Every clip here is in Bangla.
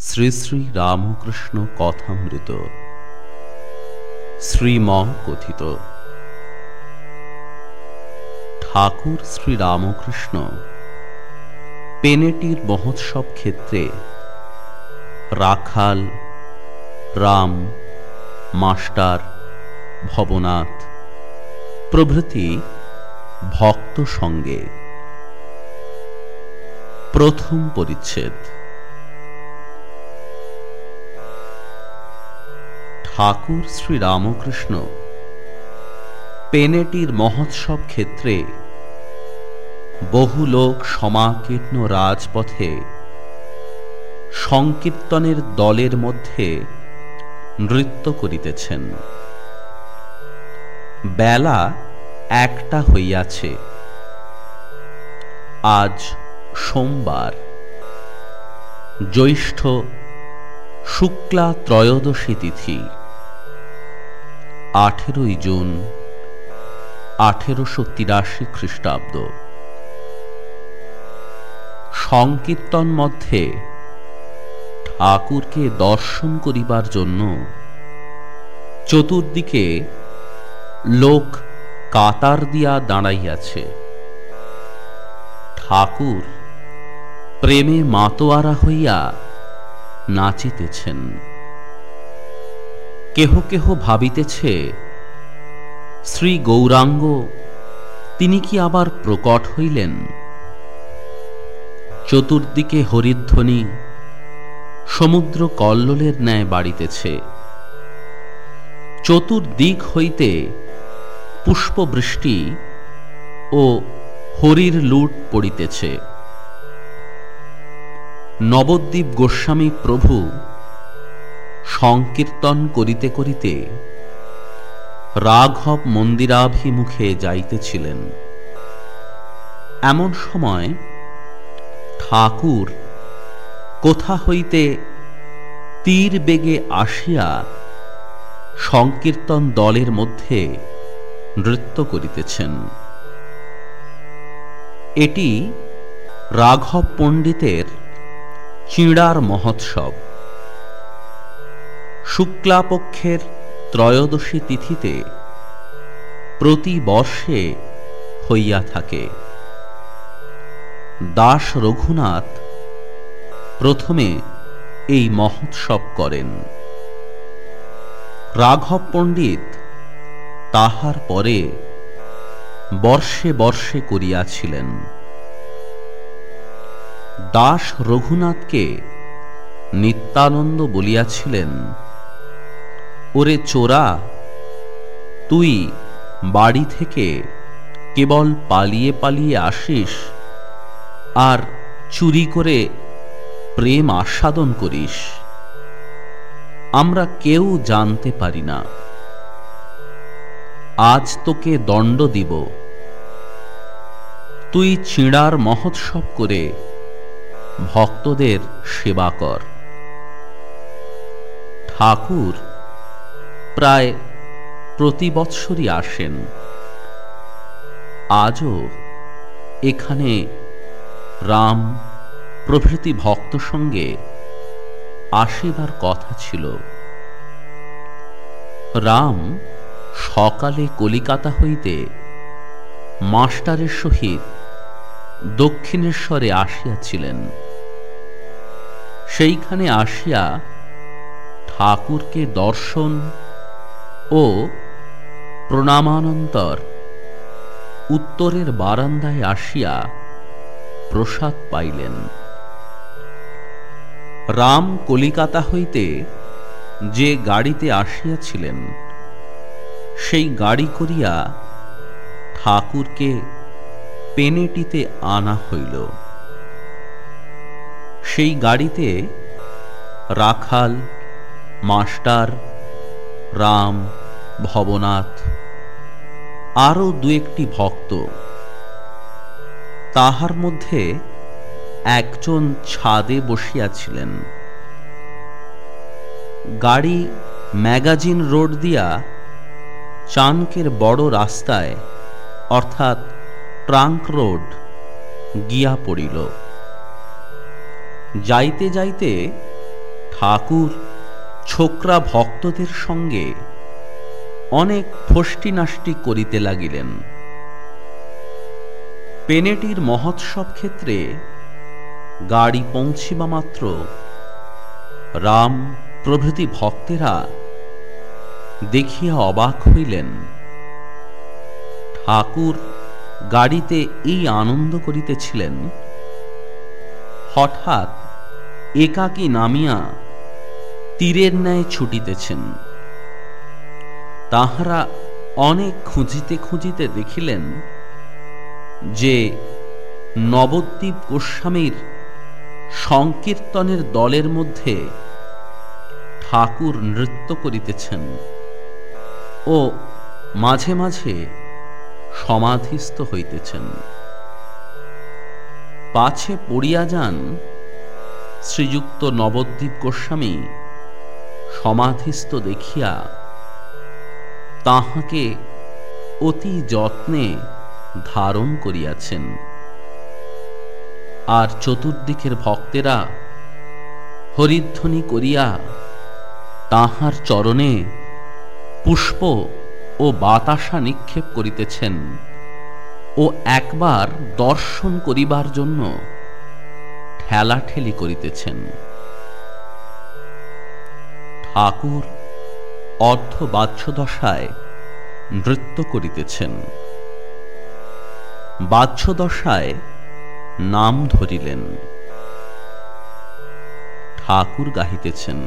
শ্রী শ্রী রামকৃষ্ণ কথামৃত। শ্রীম কথিত। ঠাকুর শ্রী রামকৃষ্ণ, পেনেটির মহোৎসব ক্ষেত্রে রাখাল, রাম, মাস্টার, ভবনাথ প্রভৃতি ভক্ত সঙ্গে প্রথম পরিচ্ছেদ। ঠাকুর শ্রী রামকৃষ্ণ পেনেটির মহোৎসব ক্ষেত্রে বহু লোক সমাকীর্ণ রাজপথে সংকীর্তনের দলের মধ্যে নৃত্য করিতেছেন। বেলা একটা হইয়াছে। আজ সোমবার। জ্যৈষ্ঠ শুক্লা ত্রয়োদশী তিথি। আঠেরোই জুন আঠেরোশো তিরাশি খ্রিস্টাব্দ। সংকীর্তন মধ্যে ঠাকুরকে দর্শন করিবার জন্য চতুর্দিকে লোক কাতার দিয়া দাঁড়াইয়াছে। ঠাকুর প্রেমে মাতোয়ারা হইয়া নাচিতেছেন। কেহ কেহ ভাবিতেছে, শ্রী গৌরাঙ্গ, তিনি কি আবার প্রকট হইলেন? চতুর্দিকে হরিধ্বনি, সমুদ্র কল্লোলের ন্যায় বাড়িতেছে। চতুর্দিক হইতে পুষ্পবৃষ্টি ও হরির লুট পড়িতেছে। নবদ্বীপ গোস্বামী প্রভু সংকীর্তন করিতে করিতে রাঘব মন্দিরাভিমুখে যাইতেছিলেন। এমন সময় ঠাকুর কোথা হইতে তীর বেগে আসিয়া সংকীর্তন দলের মধ্যে নৃত্য করিতেছেন। এটি রাঘব পণ্ডিতের চিঁড়ার মহোৎসব। শুক্লাপক্ষের ত্রয়োদশী তিথিতে প্রতি বর্ষে হইয়া থাকে। দাস রঘুনাথ প্রথমে এই মহোৎসব করেন। রাঘব পণ্ডিত তাহার পরে বর্ষে বর্ষে করিয়াছিলেন। দাস রঘুনাথকে নিত্যানন্দ বলিয়াছিলেন ওরে চোরা, তুই বাড়ি থেকে কেবল পালিয়ে পালিয়ে আসিস আর চুরি করে প্রেম আস্বাদন করিস। আমরা কেউ জানতে পারি না। আজ তোকে দণ্ড দিব। তুই ছিঁড়ার মহোৎসব করে ভক্তদের সেবা কর। ঠাকুর প্রায় প্রতি বৎসরই আসেন। আজও এখানে রাম প্রভৃতি ভক্ত সঙ্গে আসিবার কথা ছিল। রাম সকালে কলিকাতা হইতে মাস্টারের সহিত দক্ষিণেশ্বরে আসিয়াছিলেন। সেইখানে আসিয়া ঠাকুরকে দর্শন ও প্রণামানন্তর। উত্তরের বারান্দায় আসিয়া প্রসাদ পাইলেন। রাম কলিকাতা হইতে যে গাড়িতে আসিয়াছিলেন, সেই গাড়ি করিয়া ঠাকুরকে পেনেটিতে আনা হইল। সেই গাড়িতে রাখাল, মাস্টার, রাম ভবনাথ। আরও দু একটি ভক্ত। তাহার মধ্যে একজন ছাদে বসিয়াছিলেন। গাড়ি ম্যাগাজিন রোড দিয়া চানকের বড় রাস্তায়, অর্থাৎ ট্রাঙ্ক রোড, গিয়া পড়িল। যাইতে যাইতে ঠাকুর, ছোকরা ভক্তদের সঙ্গে অনেক ফষ্টিনাষ্টি করিতে লাগিলেন। পেনেটির মহোৎসব ক্ষেত্রে গাড়ি পৌঁছিবা মাত্র রাম প্রভৃতি ভক্তেরা দেখিয়া অবাক হইলেন। ঠাকুর গাড়িতে এই আনন্দ করিতেছিলেন। হঠাৎ একাকী নামিয়া তীরের ন্যায় ছুটিতেছেন। তাহারা অনেক খুঁজিতে খুঁজিতে দেখিলেন যে নবদ্বীপ গোস্বামীর সংকীর্তনের দলের মধ্যে ঠাকুর নৃত্য করিতেছেন ও মাঝে মাঝে সমাধিস্থ হইতেছেন। পাছে পড়িয়া যান শ্রীযুক্ত নবদ্বীপ গোস্বামী সমাধিস্থ দেখিয়া তাহাকে অতি যত্নে ধারণ করিয়াছেন। আর চতুর্দিকের ভক্তেরা হরিধ্বনি করিয়া তাহার চরণে পুষ্প ও বাতাসা নিক্ষেপ করিতেছেন ও একবার দর্শন করিবার জন্য ঠেলাঠেলি করিতেছেন। ঠাকুর অর্ধ বাহ্যদশায় নৃত্য করিতেছেন। বাহ্যদশায় নাম ধরিলেন। ঠাকুর গাহিতেছেন।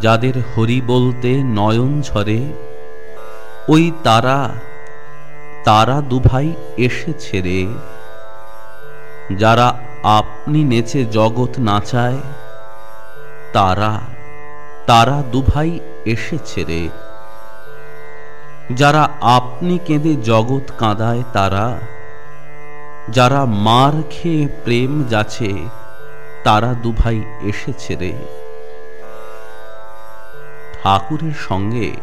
যাদের হরি বলতে নয়ন ঝরে, ওই তারা তারা দুভাই এসেছে রে যারা আপনি নেচে জগৎ নাচায়, তারা তারা দুভাই এসেছে রে। যারা আপনি কেঁদে জগৎ কাঁদায় তারা, যারা মার খেয়ে প্রেম যাচ্ছে, তারা দুভাই এসেছে রে। ঠাকুরের সঙ্গে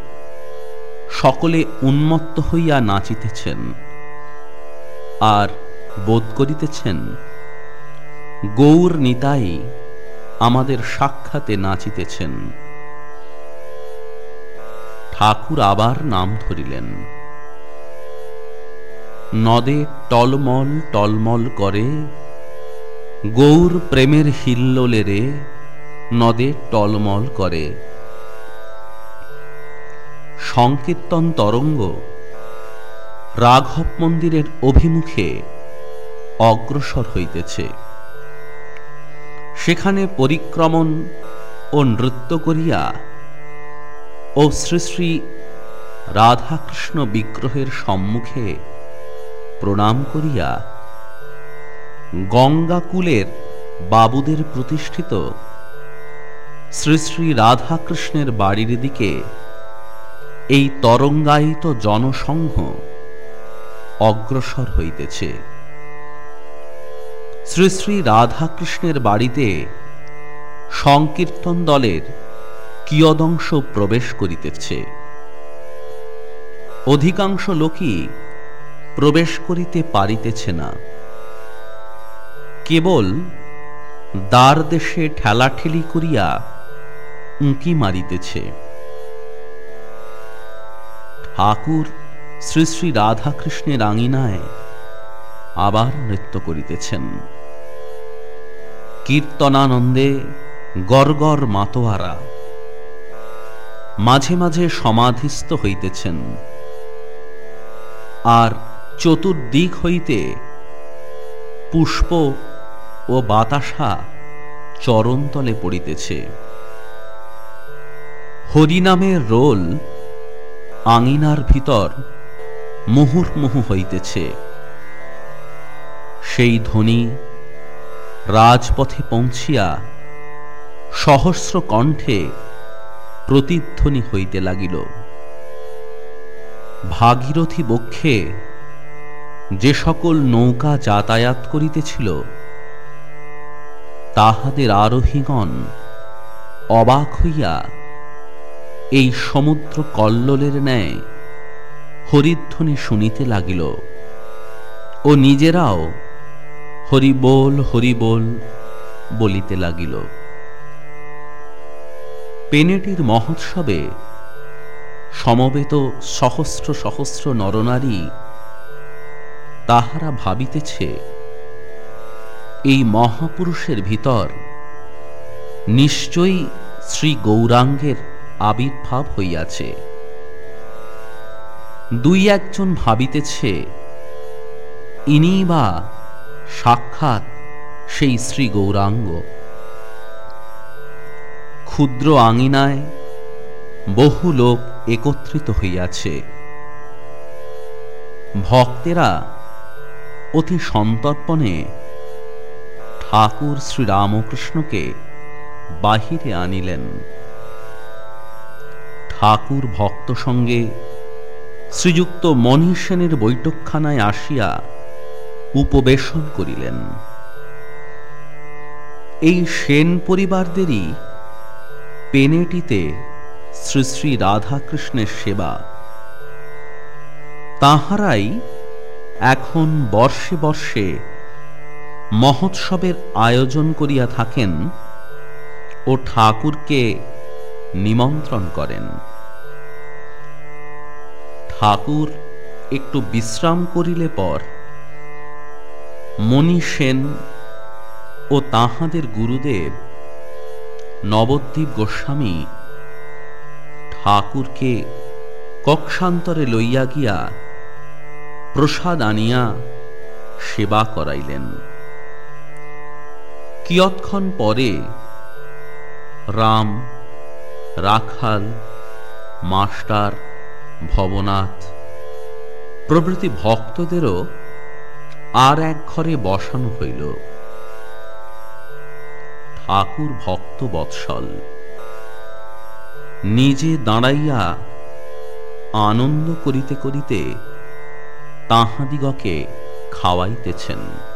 সকলে উন্মত্ত হইয়া নাচিতেছেন আর বোধ করিতেছেন, গৌর নিতাই আমাদের সাক্ষাতে নাচিতেছেন। ঠাকুর আবার নাম ধরিলেন। নদে টলমল টলমল করে, গৌর প্রেমের হিল্লোলে রে, নদে টলমল করে। সংকীর্তন তরঙ্গ, রাঘব মন্দিরের অভিমুখে অগ্রসর হইতেছে। সেখানে পরিক্রমণ ও নৃত্য করিয়া ও শ্রী শ্রী রাধাকৃষ্ণ বিগ্রহের সম্মুখে প্রণাম করিয়া গঙ্গাকুলের বাবুদের প্রতিষ্ঠিত শ্রী শ্রী রাধাকৃষ্ণের বাড়ির দিকে এই তরঙ্গায়িত জনসংঘ অগ্রসর হইতেছে। শ্রী শ্রী রাধাকৃষ্ণের বাড়িতে সংকীর্তন দলের কিয়দংশ প্রবেশ করিতেছে। অধিকাংশ লোকই প্রবেশ করিতে পারিতেছে না। কেবল দ্বার দেশে ঠেলাঠেলি করিয়া উঁকি মারিতেছে। ঠাকুর শ্রী শ্রী রাধাকৃষ্ণের আঙিনায় আবার নৃত্য করিতেছেন। কীর্তনানন্দে গরগর মাতোয়ারা। মাঝে মাঝে সমাধিস্থ হইতেছেন। আর চতুর্দিক হইতে পুষ্প ও বাতাসা চরণতলে পড়িতেছে। হরিনামের রোল আঙিনার ভিতর মুহুর্মুহু হইতেছে। সেই ধ্বনি রাজপথে পৌঁছিয়া সহস্র কণ্ঠে প্রতিধ্বনি হইতে লাগিল। ভাগীরথী বক্ষে যে সকল নৌকা যাতায়াত করিতেছিল, তাহাদের আরোহীগণ অবাক হইয়া এই সমুদ্র কল্লোলের ন্যায় হরিধ্বনি শুনিতে লাগিল ও নিজেরাও হরিবোল হরিবোল বলিতে লাগিল। পেনেটির মহোৎসবে সমবেত সহস্র সহস্র নরনারী তাহারা ভাবিতেছে, এই মহাপুরুষের ভিতর নিশ্চয়ই শ্রী গৌরাঙ্গের আবির্ভাব হইয়াছে। দুই একজন ভাবিতেছে ইনি বা সাক্ষাৎ সেই শ্রী গৌরাঙ্গ ক্ষুদ্র আঙিনায় বহু লোক একত্রিত হইয়াছে। ভক্তেরা অতি সন্তর্পণে ঠাকুর শ্রীরামকৃষ্ণকে বাহিরে আনিলেন। ঠাকুর ভক্ত সঙ্গে শ্রীযুক্ত মণি সেনের বৈঠকখানায় আসিয়া উপবেশন করিলেন। এই সেন পরিবারদেরই পেনেটিতে শ্রী শ্রী রাধাকৃষ্ণের সেবা। তাহারাই এখন বর্ষে বর্ষে মহোৎসবের আয়োজন করিয়া থাকেন ও ঠাকুরকে নিমন্ত্রণ করেন। ঠাকুর একটু বিশ্রাম করিলে পর মণি সেন ও তাহাদের গুরুদেব নবদ্বীপ গোস্বামী ঠাকুরকে কক্ষান্তরে লইয়া গিয়া প্রসাদ আনিয়া সেবা করাইলেন। কিয়ৎক্ষণ পরে রাম, রাখাল, মাস্টার, ভবনাথ প্রভৃতি ভক্তদেরও আর এক ঘরে বসানো হইল। ঠাকুর ভক্ত বৎসল। নিজে দাঁড়াইয়া আনন্দ করিতে করিতে তাহাদিগকে খাওয়াইতেছেন।